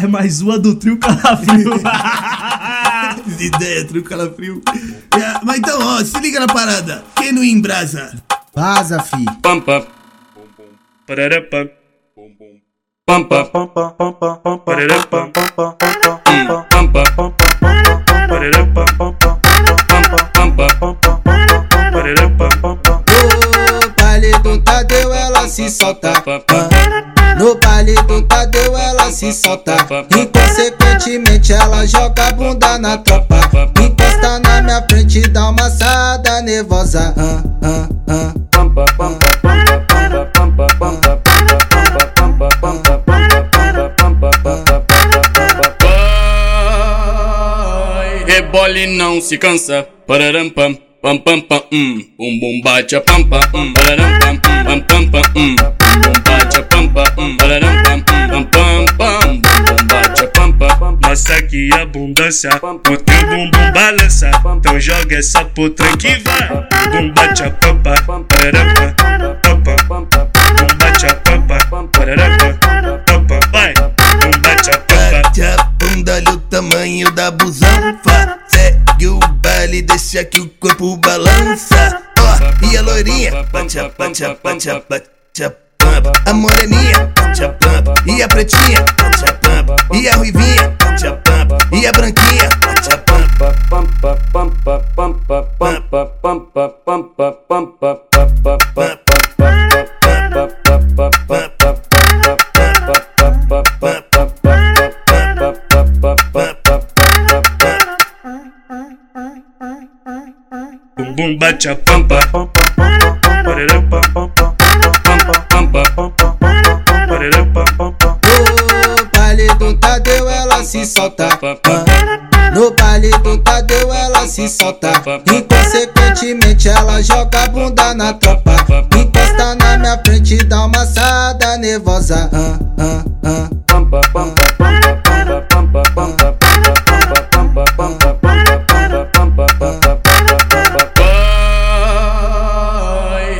É mais uma do trio calafrio. ideia, trio calafrio. É, mas então, ó, se liga na parada. Quem não embrasa? Vaza, fi. Pam pam. Parará pam. Pam pam. Parará pam. Pam pam. Parará pam. Pam pam. Parará pam. No baile do Tadeu ela se solta. Ah. No baile do Tadeu ela se solta. Inconsequentemente ela joga a bunda na tropa. Encosta na minha frente dá uma assada nervosa. Ah, ah, ah. Rebole não se cansa. Pararam pam. Pam pam pam bum bate a pampa hum, pararam pam pam pam pam hum, bum bum bate a pampa hum, pararam pam pam pam pam, bate a pampa. Nossa que abundância, o teu bumbum balança. Então joga essa puta que vai. Bum bate a pampa, pararapa, pampa. Bum bate a pampa, pararapa, pampa. Vai, bum bate a pampa. Bate a bunda, olha o tamanho da busanfa. Segue o baile, deixa que o corpo balança. Ó, e a loirinha, bate a, bate a, bate a, bate a pampa. A moreninha, a pampa. E a pretinha, a pampa. E a ruivinha, a pampa. E a branquinha, bate a pampa. Bum bum bate a pampa, pararapa, pararapa. No baile do Tadeu ela se solta. No baile do Tadeu ela se solta. Inconsequentemente ela joga a bunda na tropa. Encosta na minha frente e dá uma assada nervosa. Ah, ah, ah.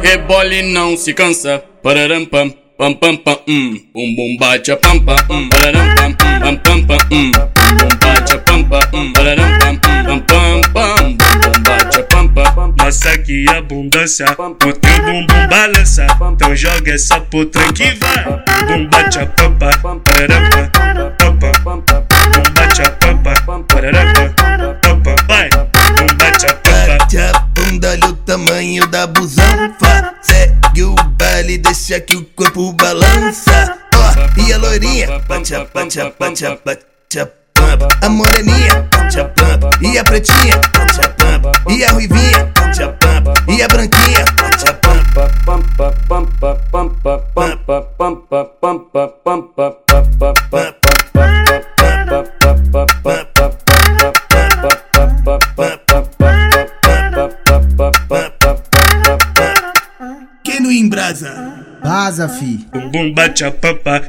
Rebole não se cansa. Pararam pam. Pam pam pam hum, bum bum bate a pampa hum, pararam pam pam pam pam hum, bum bum bate a pampa hum, pararam pam pam pam pam, bum bum bate a pampa. Nossa que abundância, o teu bumbum balança. Então joga essa puta que vai. Bum bate a pampa, pararapa, pampa. Bum bate a pampa, pararapa, pampa. Vai, bum bate a pampa. Bate a bunda, olha o tamanho da busanfa. Segue o baile, deixa que o corpo balança. Ó, e a loirinha, bate a, bate a, bate a, bate a pampa. A moreninha, bate a pampa. E a pretinha, bate a pampa. E a ruivinha, bate a pampa. E a branquinha, bate a pampa. Quem não embrasa? Vaza, fi. Bum bum bate a pampa,